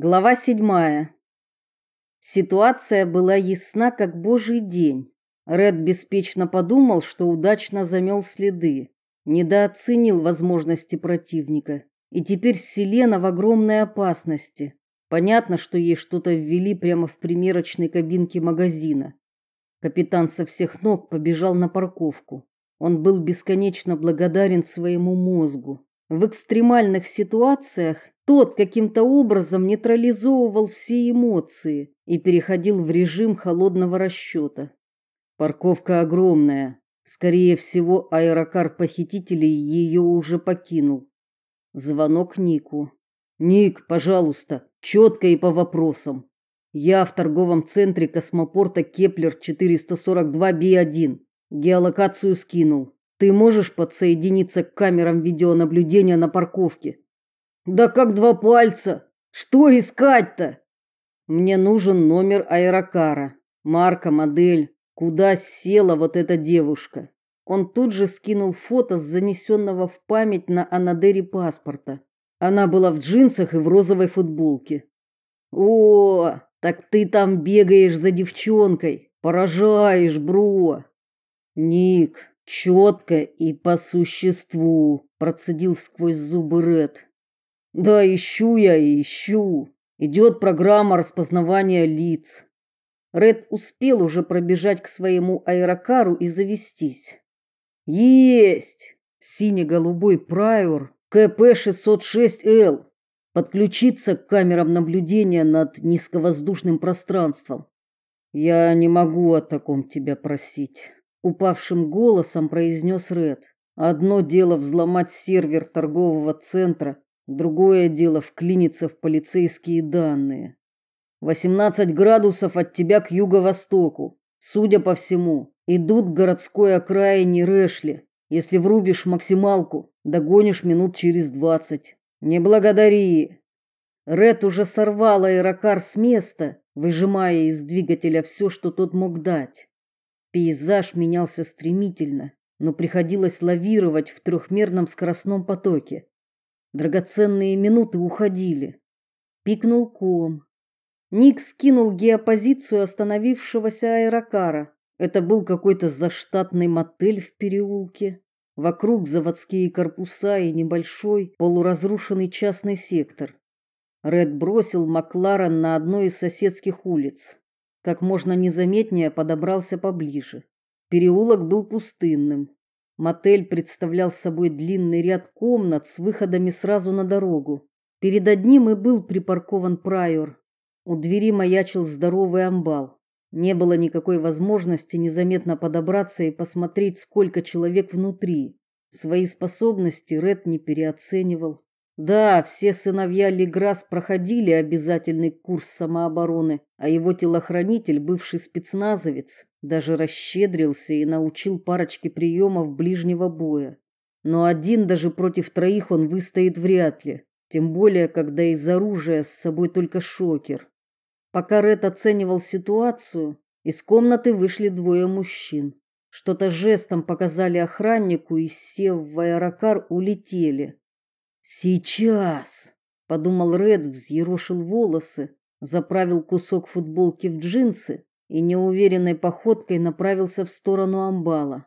Глава седьмая. Ситуация была ясна, как божий день. Ред беспечно подумал, что удачно замел следы, недооценил возможности противника, и теперь Селена в огромной опасности. Понятно, что ей что-то ввели прямо в примерочной кабинке магазина. Капитан со всех ног побежал на парковку. Он был бесконечно благодарен своему мозгу. В экстремальных ситуациях тот каким-то образом нейтрализовывал все эмоции и переходил в режим холодного расчета. Парковка огромная. Скорее всего, аэрокар похитителей ее уже покинул. Звонок Нику. Ник, пожалуйста, четко и по вопросам. Я в торговом центре космопорта Кеплер 442B1. Геолокацию скинул. Ты можешь подсоединиться к камерам видеонаблюдения на парковке? Да как два пальца. Что искать-то? Мне нужен номер аэрокара, марка, модель, куда села вот эта девушка. Он тут же скинул фото с занесенного в память на Анадыре паспорта. Она была в джинсах и в розовой футболке. О, так ты там бегаешь за девчонкой, поражаешь, бро. Ник, четко и по существу, процедил сквозь зубы Ред. Да, ищу я и ищу. Идет программа распознавания лиц. Ред успел уже пробежать к своему аэрокару и завестись. Есть! Сине-голубой прайор КП-606Л. Подключиться к камерам наблюдения над низковоздушным пространством. Я не могу о таком тебя просить, упавшим голосом произнес Ред. Одно дело взломать сервер торгового центра, Другое дело вклиниться в полицейские данные. 18 градусов от тебя к юго-востоку. Судя по всему, идут к городской окраине Рэшли. Если врубишь максималку, догонишь минут через двадцать. Не благодари. Ред уже сорвал аэрокар с места, выжимая из двигателя все, что тот мог дать. Пейзаж менялся стремительно, но приходилось лавировать в трехмерном скоростном потоке. Драгоценные минуты уходили. Пикнул ком. Ник скинул геопозицию остановившегося аэрокара. Это был какой-то заштатный мотель в переулке. Вокруг заводские корпуса и небольшой полуразрушенный частный сектор. Ред бросил Макларен на одной из соседских улиц. Как можно незаметнее подобрался поближе. Переулок был пустынным. Мотель представлял собой длинный ряд комнат с выходами сразу на дорогу. Перед одним и был припаркован прайор. У двери маячил здоровый амбал. Не было никакой возможности незаметно подобраться и посмотреть, сколько человек внутри. Свои способности Ред не переоценивал. Да, все сыновья Леграс проходили обязательный курс самообороны, а его телохранитель, бывший спецназовец, даже расщедрился и научил парочке приемов ближнего боя. Но один даже против троих он выстоит вряд ли, тем более когда из оружия с собой только шокер. Пока Ред оценивал ситуацию, из комнаты вышли двое мужчин. Что-то жестом показали охраннику и, сев в аэрокар, улетели. Сейчас, подумал Ред, взъерошил волосы, заправил кусок футболки в джинсы и неуверенной походкой направился в сторону амбала.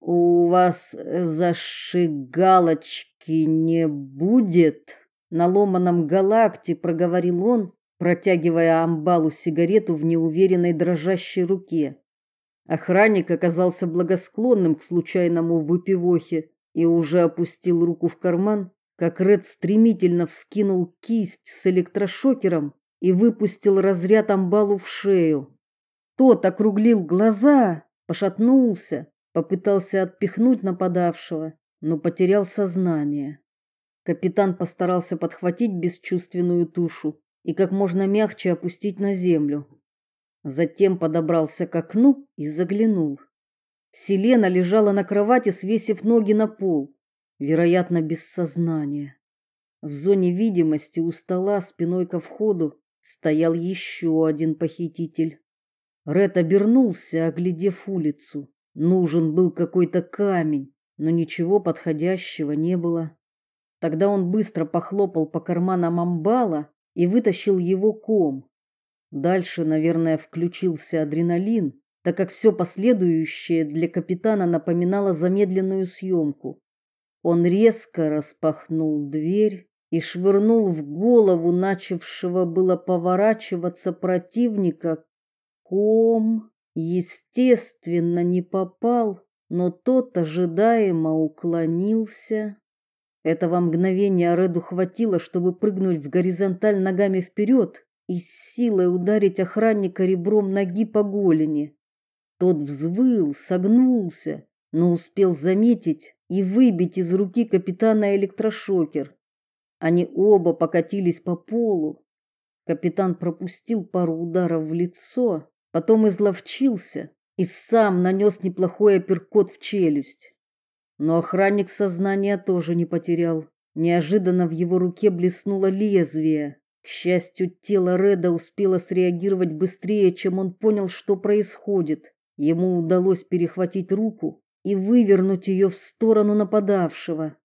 У вас зашигалочки не будет? На ломаном галакте проговорил он, протягивая амбалу сигарету в неуверенной дрожащей руке. Охранник оказался благосклонным к случайному выпивохе и уже опустил руку в карман, как Ред стремительно вскинул кисть с электрошокером и выпустил разряд амбалу в шею. Тот округлил глаза, пошатнулся, попытался отпихнуть нападавшего, но потерял сознание. Капитан постарался подхватить бесчувственную тушу и как можно мягче опустить на землю. Затем подобрался к окну и заглянул. Селена лежала на кровати, свесив ноги на пол вероятно, без сознания. В зоне видимости у стола спиной ко входу стоял еще один похититель. Ред обернулся, оглядев улицу. Нужен был какой-то камень, но ничего подходящего не было. Тогда он быстро похлопал по карманам амбала, и вытащил его ком. Дальше, наверное, включился адреналин, так как все последующее для капитана напоминало замедленную съемку. Он резко распахнул дверь и швырнул в голову начавшего было поворачиваться противника ком. Естественно, не попал, но тот ожидаемо уклонился. Этого мгновения Реду хватило, чтобы прыгнуть в горизонталь ногами вперед и с силой ударить охранника ребром ноги по голени. Тот взвыл, согнулся, но успел заметить и выбить из руки капитана электрошокер. Они оба покатились по полу. Капитан пропустил пару ударов в лицо, потом изловчился и сам нанес неплохой апперкот в челюсть. Но охранник сознания тоже не потерял. Неожиданно в его руке блеснуло лезвие. К счастью, тело Реда успело среагировать быстрее, чем он понял, что происходит. Ему удалось перехватить руку и вывернуть ее в сторону нападавшего.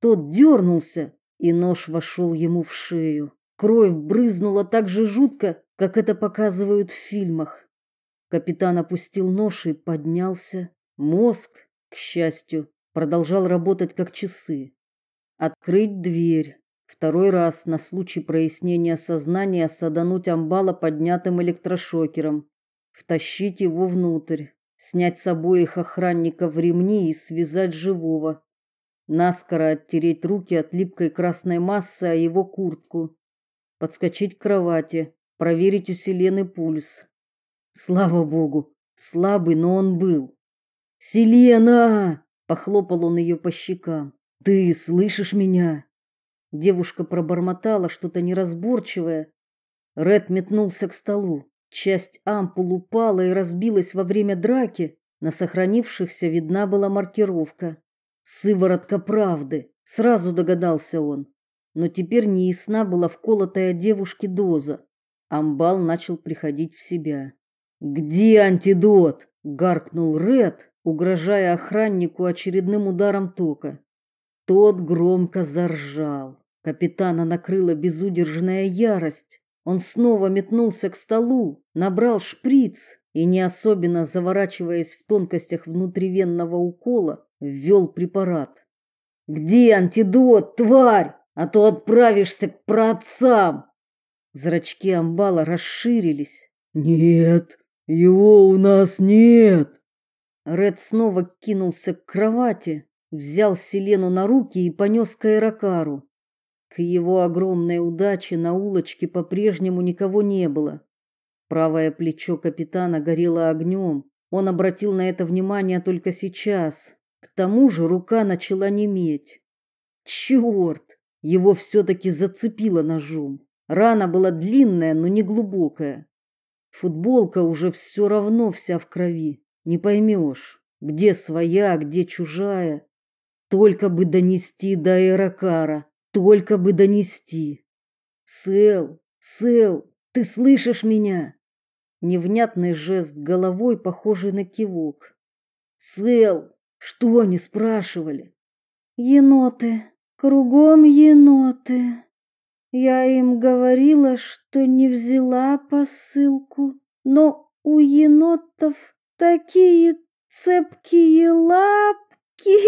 Тот дернулся, и нож вошел ему в шею. Кровь брызнула так же жутко, как это показывают в фильмах. Капитан опустил нож и поднялся. Мозг, к счастью, продолжал работать как часы. Открыть дверь. Второй раз на случай прояснения сознания садануть амбала поднятым электрошокером. Втащить его внутрь. Снять с обоих охранников ремни и связать живого. Наскоро оттереть руки от липкой красной массы о его куртку. Подскочить к кровати. Проверить у Селены пульс. Слава богу, слабый, но он был. Селена! Похлопал он ее по щекам. Ты слышишь меня? Девушка пробормотала что-то неразборчивое. Ред метнулся к столу. Часть ампул упала и разбилась во время драки. На сохранившихся видна была маркировка. Сыворотка правды, сразу догадался он. Но теперь неясна была вколотая девушке доза. Амбал начал приходить в себя. «Где антидот?» – гаркнул Ред, угрожая охраннику очередным ударом тока. Тот громко заржал. Капитана накрыла безудержная ярость. Он снова метнулся к столу, набрал шприц и, не особенно заворачиваясь в тонкостях внутривенного укола, ввел препарат. «Где антидот, тварь? А то отправишься к праотцам!» Зрачки амбала расширились. «Нет, его у нас нет!» Ред снова кинулся к кровати, взял Селену на руки и понес к Аэрокару. К его огромной удаче на улочке по-прежнему никого не было. Правое плечо капитана горело огнем. Он обратил на это внимание только сейчас. К тому же рука начала неметь. Черт! Его все-таки зацепило ножом. Рана была длинная, но не глубокая. Футболка уже все равно вся в крови. Не поймешь, где своя, где чужая. Только бы донести до Аэрокара. Только бы донести. Сэл, Сэл, ты слышишь меня? Невнятный жест головой, похожий на кивок. Сэл, что они спрашивали? Еноты, кругом еноты. Я им говорила, что не взяла посылку, но у енотов такие цепкие лапки.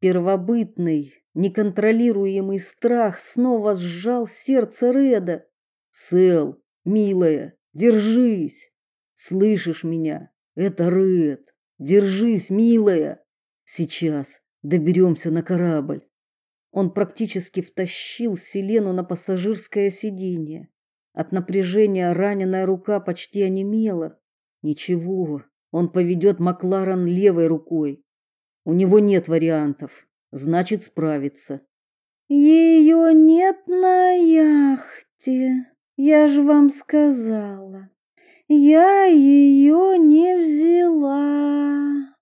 Первобытный, неконтролируемый страх снова сжал сердце Реда. Сэл, милая, держись. Слышишь меня? Это Ред. Держись, милая. Сейчас доберемся на корабль. Он практически втащил Селену на пассажирское сиденье. От напряжения раненая рука почти онемела. Ничего, он поведет Макларен левой рукой. У него нет вариантов, значит, справится. Ее нет на яхте. Я же вам сказала. Я ее не взяла.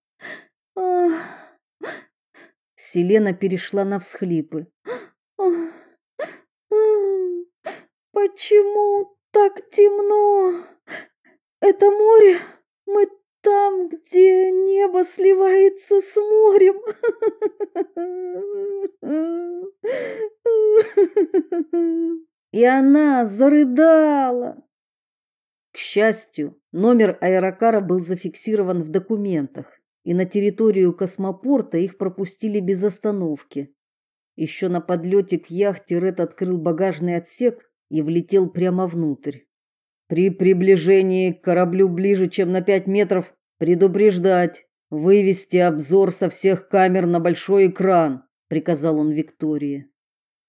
Ох. Селена перешла на всхлипы. Почему так темно? Это море? Мы там, где небо сливается с морем. и она зарыдала. К счастью, номер аэрокара был зафиксирован в документах, и на территорию космопорта их пропустили без остановки. Еще на подлете к яхте Ред открыл багажный отсек и влетел прямо внутрь. При приближении к кораблю ближе, чем на пять метров, предупреждать, вывести обзор со всех камер на большой экран, приказал он Виктории.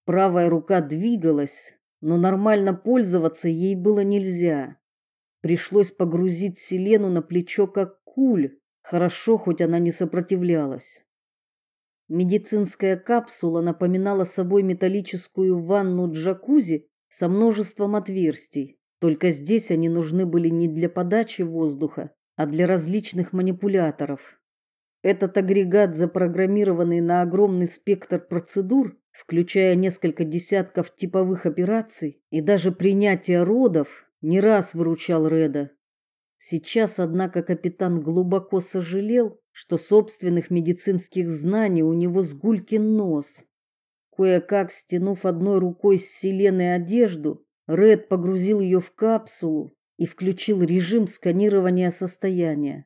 Правая рука двигалась, но нормально пользоваться ей было нельзя. Пришлось погрузить Селену на плечо как куль. Хорошо, хоть она не сопротивлялась. Медицинская капсула напоминала собой металлическую ванну-джакузи со множеством отверстий. Только здесь они нужны были не для подачи воздуха, а для различных манипуляторов. Этот агрегат, запрограммированный на огромный спектр процедур, включая несколько десятков типовых операций и даже принятие родов, не раз выручал Реда. Сейчас, однако, капитан глубоко сожалел, что собственных медицинских знаний у него сгулькин нос. Кое-как стянув одной рукой с Селены одежду, Ред погрузил ее в капсулу и включил режим сканирования состояния.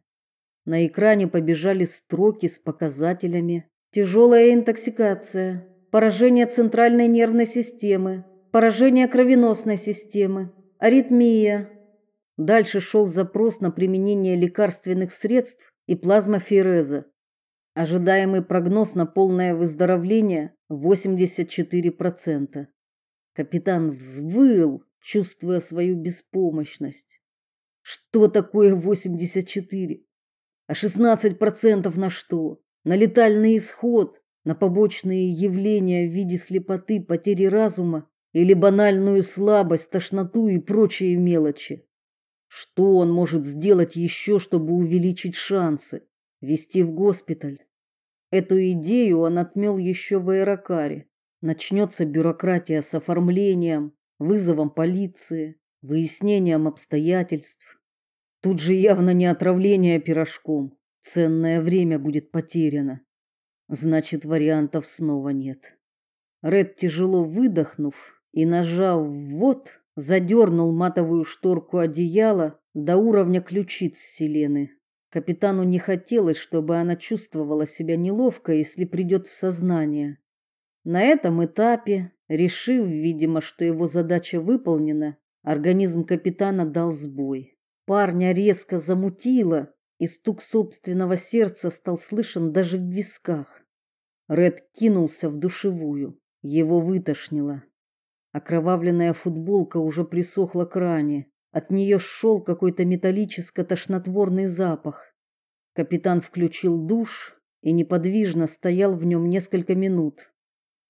На экране побежали строки с показателями: тяжелая интоксикация, поражение центральной нервной системы, поражение кровеносной системы, аритмия. Дальше шел запрос на применение лекарственных средств и плазмофереза. Ожидаемый прогноз на полное выздоровление 84%. Капитан взвыл, чувствуя свою беспомощность. Что такое 84? А 16% на что? На летальный исход, на побочные явления в виде слепоты, потери разума или банальную слабость, тошноту и прочие мелочи. Что он может сделать еще, чтобы увеличить шансы? Вести в госпиталь? Эту идею он отмел еще в аэрокаре. Начнется бюрократия с оформлением, вызовом полиции, выяснением обстоятельств. Тут же явно не отравление пирожком. Ценное время будет потеряно. Значит, вариантов снова нет. Ред, тяжело выдохнув, и, нажав «вот», задернул матовую шторку одеяла до уровня ключиц Селены. Капитану не хотелось, чтобы она чувствовала себя неловко, если придет в сознание. На этом этапе, решив, видимо, что его задача выполнена, организм капитана дал сбой. Парня резко замутило, и стук собственного сердца стал слышен даже в висках. Ред кинулся в душевую. Его вытошнило. Окровавленная футболка уже присохла к ране. От нее шел какой-то металлическо-тошнотворный запах. Капитан включил душ и неподвижно стоял в нем несколько минут.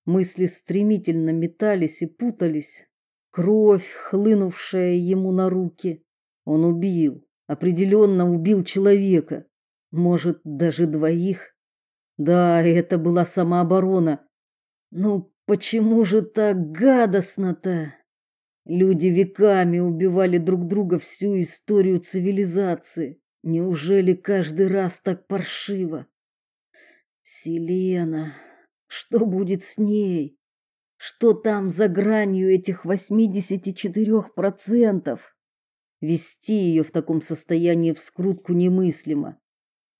Мысли стремительно метались и путались. Кровь, хлынувшая ему на руки. Он убил, определенно убил человека. Может, даже двоих. Да, это была самооборона. Ну, Почему же так гадостно-то? Люди веками убивали друг друга всю историю цивилизации. Неужели каждый раз так паршиво? Селена, что будет с ней? Что там за гранью этих 84%? Вести ее в таком состоянии в скрутку немыслимо.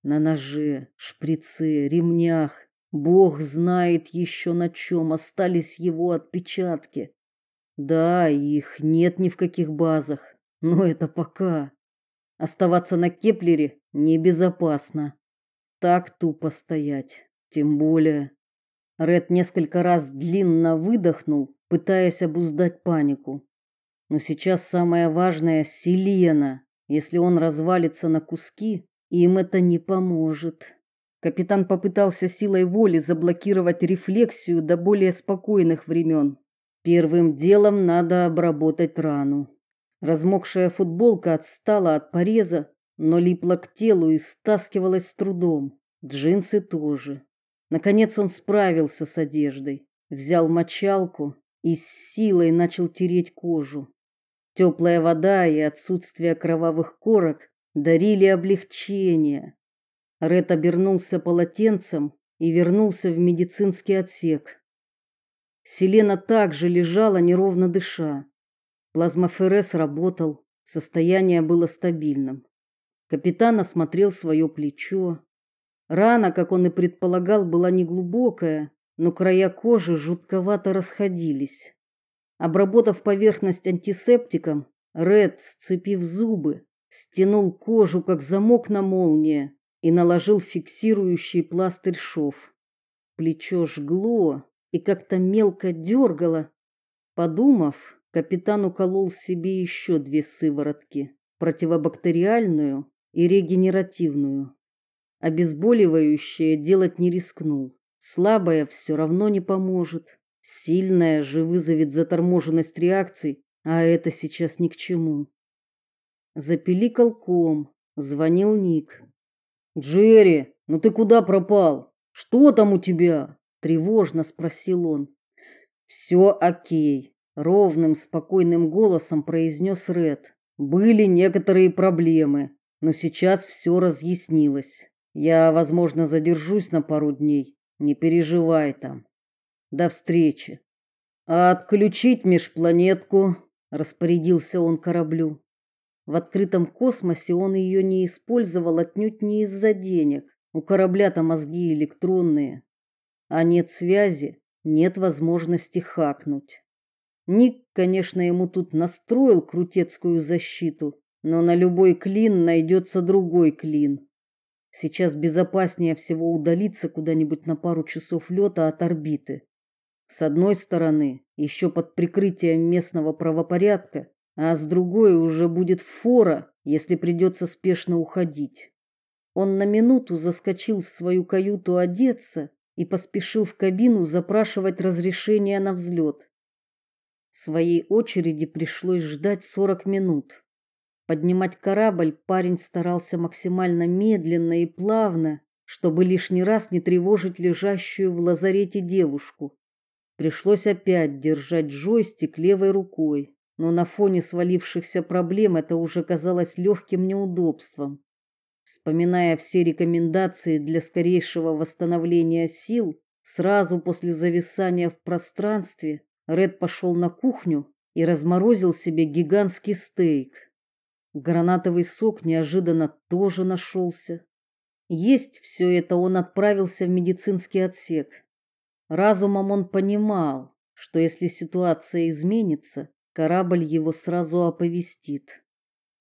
На ноже, шприце, ремнях Бог знает еще на чем остались его отпечатки. Да, их нет ни в каких базах, но это пока. Оставаться на Кеплере небезопасно. Так тупо стоять, тем более. Ред несколько раз длинно выдохнул, пытаясь обуздать панику. Но сейчас самое важное Селена. Если он развалится на куски, им это не поможет. Капитан попытался силой воли заблокировать рефлексию до более спокойных времен. Первым делом надо обработать рану. Размокшая футболка отстала от пореза, но липла к телу и стаскивалась с трудом. Джинсы тоже. Наконец он справился с одеждой, взял мочалку и с силой начал тереть кожу. Теплая вода и отсутствие кровавых корок дарили облегчение. Ред обернулся полотенцем и вернулся в медицинский отсек. Селена также лежала, неровно дыша. Плазмоферез работал, состояние было стабильным. Капитан осмотрел свое плечо. Рана, как он и предполагал, была неглубокая, но края кожи жутковато расходились. Обработав поверхность антисептиком, Ред, сцепив зубы, стянул кожу, как замок на молнии, и наложил фиксирующий пластырь шов. Плечо жгло и как-то мелко дергало. Подумав, капитан уколол себе еще две сыворотки, противобактериальную и регенеративную. Обезболивающее делать не рискнул. Слабое все равно не поможет. Сильное же вызовет заторможенность реакций, а это сейчас ни к чему. Запиликал ком, звонил Ник. «Джерри, ну ты куда пропал? Что там у тебя?» Тревожно спросил он. «Все окей», — ровным, спокойным голосом произнес Ред. «Были некоторые проблемы, но сейчас все разъяснилось. Я, возможно, задержусь на пару дней. Не переживай там. До встречи. А отключить межпланетку, распорядился он кораблю. В открытом космосе он ее не использовал отнюдь не из-за денег. У корабля-то мозги электронные. А нет связи, нет возможности хакнуть. Ник, конечно, ему тут настроил крутецкую защиту, но на любой клин найдется другой клин. Сейчас безопаснее всего удалиться куда-нибудь на пару часов лета от орбиты. С одной стороны, еще под прикрытием местного правопорядка, а с другой уже будет фора, если придется спешно уходить. Он на минуту заскочил в свою каюту одеться и поспешил в кабину запрашивать разрешение на взлет. Своей очереди пришлось ждать 40 минут. Поднимать корабль парень старался максимально медленно и плавно, чтобы лишний раз не тревожить лежащую в лазарете девушку. Пришлось опять держать джойстик левой рукой, но на фоне свалившихся проблем это уже казалось легким неудобством. Вспоминая все рекомендации для скорейшего восстановления сил, сразу после зависания в пространстве, Ред пошел на кухню и разморозил себе гигантский стейк. Гранатовый сок неожиданно тоже нашелся. Есть все это он отправился в медицинский отсек. Разумом он понимал, что если ситуация изменится, корабль его сразу оповестит.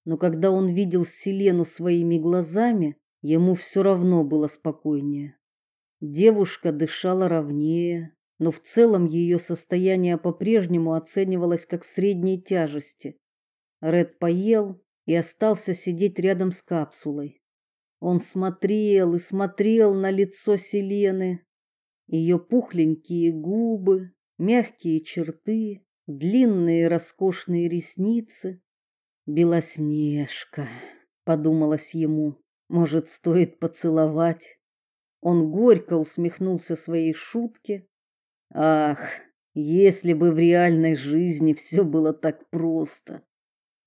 Но когда он видел Селену своими глазами, ему все равно было спокойнее. Девушка дышала ровнее, но в целом ее состояние по-прежнему оценивалось как средней тяжести. Ред поел, и остался сидеть рядом с капсулой. Он смотрел и смотрел на лицо Селены, ее пухленькие губы, мягкие черты, длинные роскошные ресницы. Белоснежка, подумалось ему. Может, стоит поцеловать? Он горько усмехнулся своей шутке. Ах, если бы в реальной жизни все было так просто.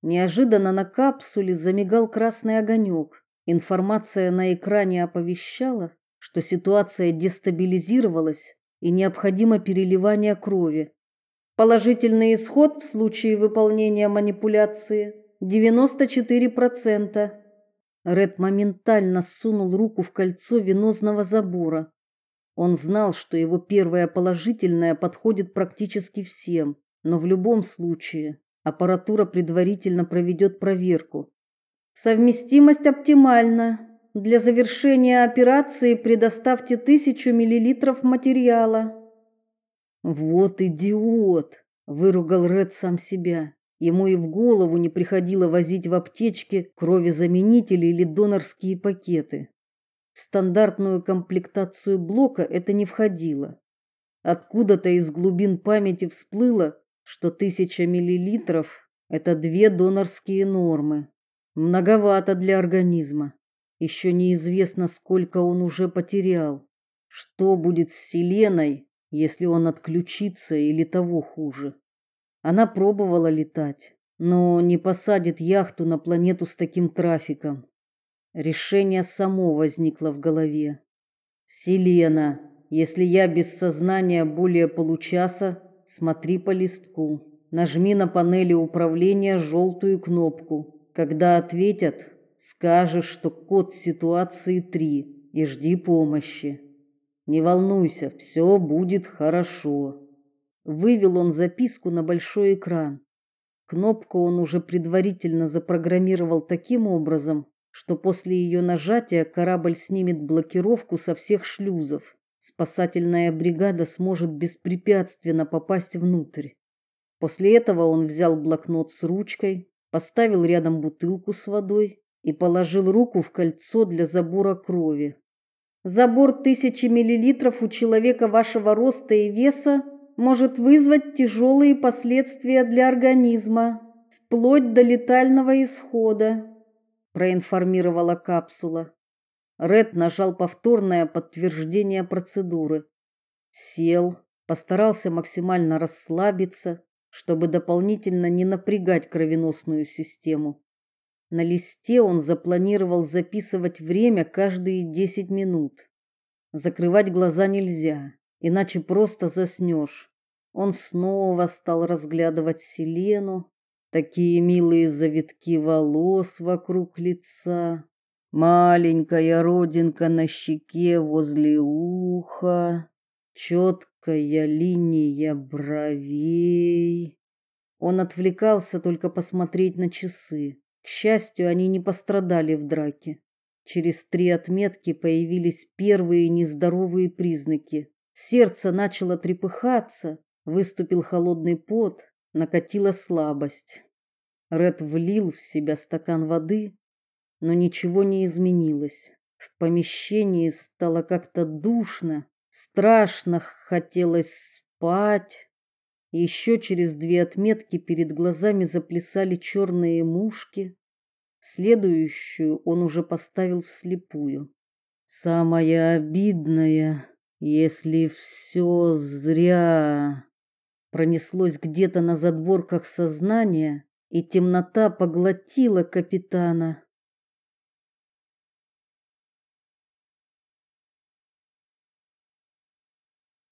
Неожиданно на капсуле замигал красный огонек. Информация на экране оповещала, что ситуация дестабилизировалась и необходимо переливание крови. Положительный исход в случае выполнения манипуляции 94%. Ред моментально сунул руку в кольцо венозного забора. Он знал, что его первое положительное подходит практически всем, но в любом случае Аппаратура предварительно проведет проверку. Совместимость оптимальна. Для завершения операции предоставьте тысячу миллилитров материала. Вот идиот, выругал Ред сам себя. Ему и в голову не приходило возить в аптечке кровезаменители или донорские пакеты. В стандартную комплектацию блока это не входило. Откуда-то из глубин памяти всплыло, что тысяча миллилитров – это две донорские нормы. Многовато для организма. Еще неизвестно, сколько он уже потерял. Что будет с Селеной, если он отключится или того хуже? Она пробовала летать, но не посадит яхту на планету с таким трафиком. Решение само возникло в голове. Селена, если я без сознания более получаса, смотри по листку. Нажми на панели управления желтую кнопку. Когда ответят, скажешь, что код ситуации 3 и жди помощи. Не волнуйся, все будет хорошо. Вывел он записку на большой экран. Кнопку он уже предварительно запрограммировал таким образом, что после ее нажатия корабль снимет блокировку со всех шлюзов. Спасательная бригада сможет беспрепятственно попасть внутрь. После этого он взял блокнот с ручкой, поставил рядом бутылку с водой и положил руку в кольцо для забора крови. Забор тысячи миллилитров у человека вашего роста и веса может вызвать тяжелые последствия для организма, вплоть до летального исхода, проинформировала капсула. Ред нажал повторное подтверждение процедуры. Сел, постарался максимально расслабиться, чтобы дополнительно не напрягать кровеносную систему. На листе он запланировал записывать время каждые 10 минут. Закрывать глаза нельзя, иначе просто заснешь. Он снова стал разглядывать Селену, такие милые завитки волос вокруг лица, маленькая родинка на щеке возле уха, четкая линия бровей. Он отвлекался только посмотреть на часы. К счастью, они не пострадали в драке. Через три отметки появились первые нездоровые признаки. Сердце начало трепыхаться, выступил холодный пот, накатила слабость. Ред влил в себя стакан воды, но ничего не изменилось. В помещении стало как-то душно, Страшно хотелось спать. Еще через две отметки перед глазами заплясали черные мушки. Следующую он уже поставил вслепую. Самое обидное, если все зря пронеслось где-то на задворках сознания, и темнота поглотила капитана.